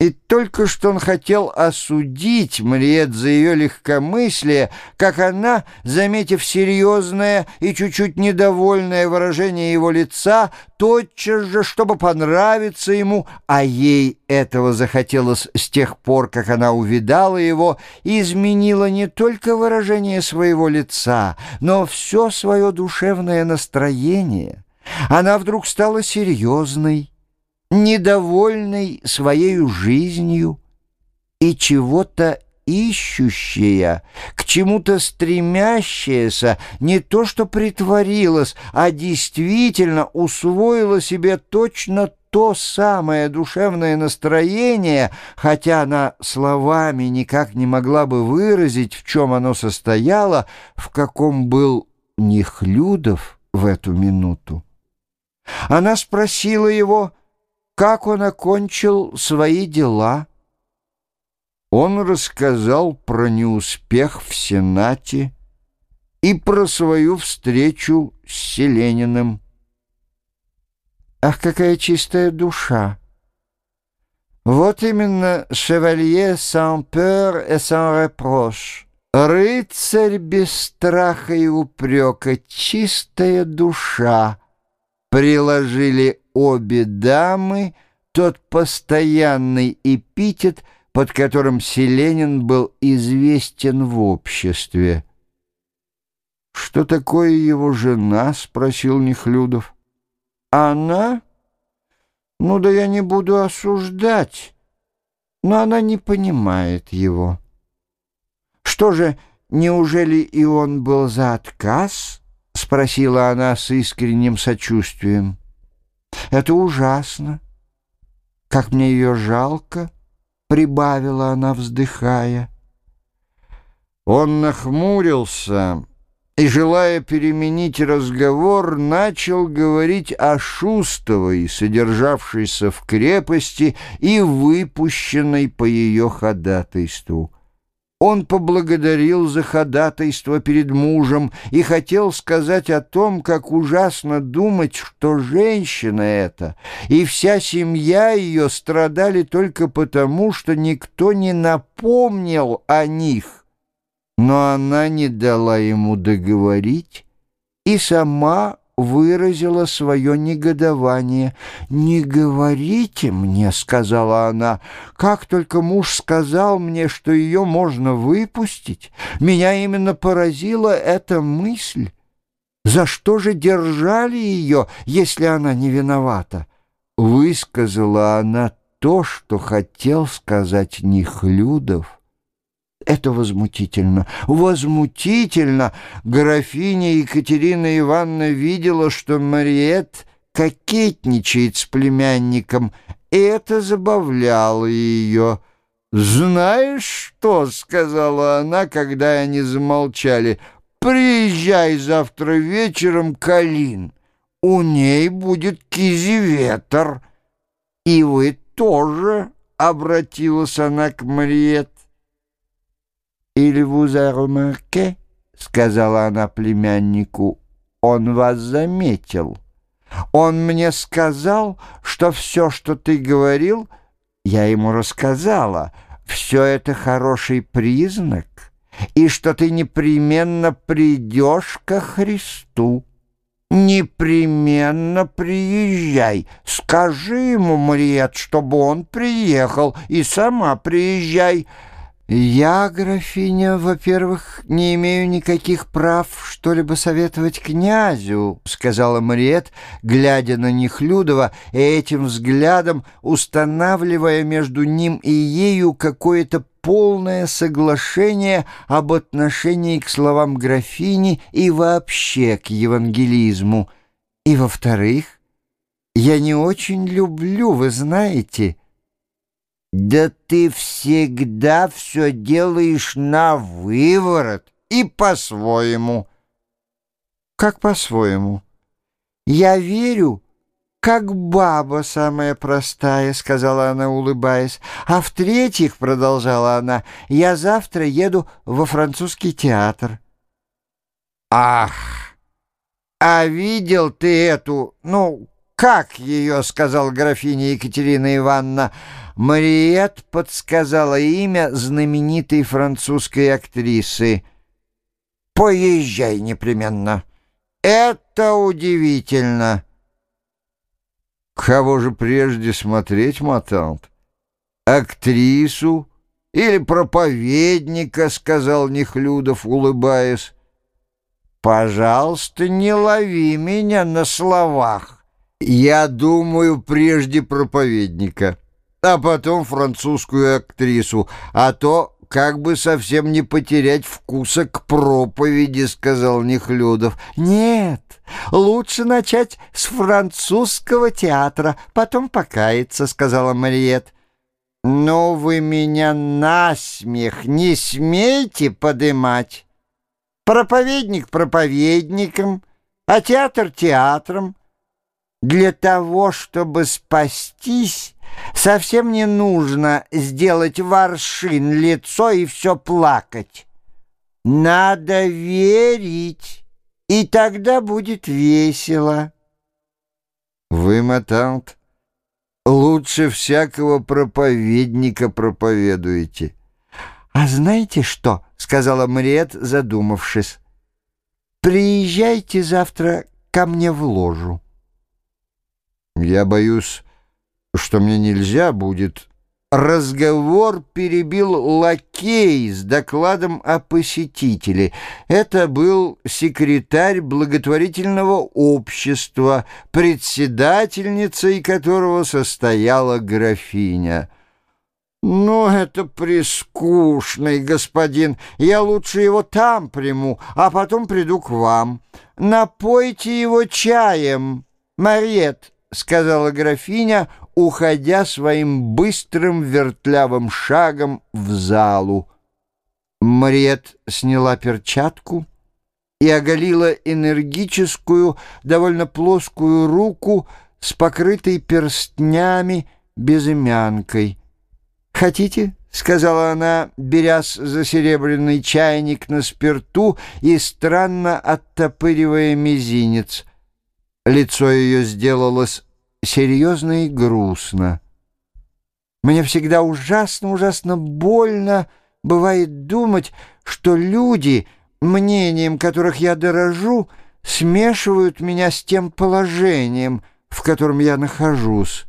И только что он хотел осудить Мриет за ее легкомыслие, как она, заметив серьезное и чуть-чуть недовольное выражение его лица, тотчас же, чтобы понравиться ему, а ей этого захотелось с тех пор, как она увидала его, изменила не только выражение своего лица, но все свое душевное настроение. Она вдруг стала серьезной, недовольной своей жизнью и чего-то ищущая, к чему-то стремящаяся, не то что притворилась, а действительно усвоила себе точно то самое душевное настроение, хотя она словами никак не могла бы выразить, в чем оно состояло, в каком был Нехлюдов в эту минуту. Она спросила его, как он окончил свои дела. Он рассказал про неуспех в Сенате и про свою встречу с Селениным. Ах, какая чистая душа! Вот именно «Шевалье sans peur et sans reproche». Рыцарь без страха и упрека, чистая душа, приложили обе дамы тот постоянный эпитет, под которым Селенин был известен в обществе. «Что такое его жена?» — спросил Нехлюдов. «Она? Ну да я не буду осуждать, но она не понимает его. Что же, неужели и он был за отказ?» — спросила она с искренним сочувствием. Это ужасно. Как мне ее жалко, прибавила она, вздыхая. Он нахмурился и, желая переменить разговор, начал говорить о Шустовой, содержавшейся в крепости и выпущенной по ее ходатайству. Он поблагодарил за ходатайство перед мужем и хотел сказать о том, как ужасно думать, что женщина эта и вся семья ее страдали только потому, что никто не напомнил о них. Но она не дала ему договорить и сама выразила свое негодование. «Не говорите мне», — сказала она, — «как только муж сказал мне, что ее можно выпустить, меня именно поразила эта мысль. За что же держали ее, если она не виновата?» Высказала она то, что хотел сказать Нехлюдов. Это возмутительно, возмутительно. Графиня Екатерина Ивановна видела, что Мариет кокетничает с племянником, и это забавляло ее. «Знаешь что?» — сказала она, когда они замолчали. «Приезжай завтра вечером к Алин. У ней будет кизиветр. И вы тоже», — обратилась она к Мариет. «Il vous a remarqué?» — сказала она племяннику. «Он вас заметил. Он мне сказал, что все, что ты говорил, я ему рассказала. Все это хороший признак, и что ты непременно придешь ко Христу». «Непременно приезжай. Скажи ему, Мариет, чтобы он приехал, и сама приезжай». «Я, графиня, во-первых, не имею никаких прав что-либо советовать князю», — сказала Мариет, глядя на Нехлюдова и этим взглядом устанавливая между ним и ею какое-то полное соглашение об отношении к словам графини и вообще к евангелизму. «И, во-вторых, я не очень люблю, вы знаете...» «Да ты всегда все делаешь на выворот и по-своему». «Как по-своему?» «Я верю, как баба самая простая», — сказала она, улыбаясь. «А в-третьих, — продолжала она, — я завтра еду во французский театр». «Ах! А видел ты эту, ну, «Как ее?» — сказал графиня Екатерина Ивановна. Мариет подсказала имя знаменитой французской актрисы. «Поезжай непременно. Это удивительно». «Кого же прежде смотреть, Матант? Актрису или проповедника?» — сказал Нехлюдов, улыбаясь. «Пожалуйста, не лови меня на словах». Я думаю, прежде проповедника, а потом французскую актрису, а то как бы совсем не потерять вкуса к проповеди, сказал Нехлюдов. Нет, лучше начать с французского театра, потом покаяться, сказала Мариет. Но вы меня насмех не смейте подымать. Проповедник проповедником, а театр театром. Для того, чтобы спастись, совсем не нужно сделать воршин лицо и все плакать. Надо верить, и тогда будет весело. Вы, матант, лучше всякого проповедника проповедуете. «А знаете что?» — сказала Мариет, задумавшись. «Приезжайте завтра ко мне в ложу». Я боюсь, что мне нельзя будет. Разговор перебил лакей с докладом о посетителе. Это был секретарь благотворительного общества, председательницей которого состояла графиня. «Ну, это прискучный господин. Я лучше его там приму, а потом приду к вам. Напойте его чаем, Мариет». — сказала графиня, уходя своим быстрым вертлявым шагом в залу. Мариет сняла перчатку и оголила энергическую, довольно плоскую руку с покрытой перстнями безымянкой. «Хотите?» — сказала она, берясь за серебряный чайник на спирту и странно оттопыривая мизинец — Лицо ее сделалось серьезно и грустно. Мне всегда ужасно-ужасно больно бывает думать, что люди, мнением которых я дорожу, смешивают меня с тем положением, в котором я нахожусь.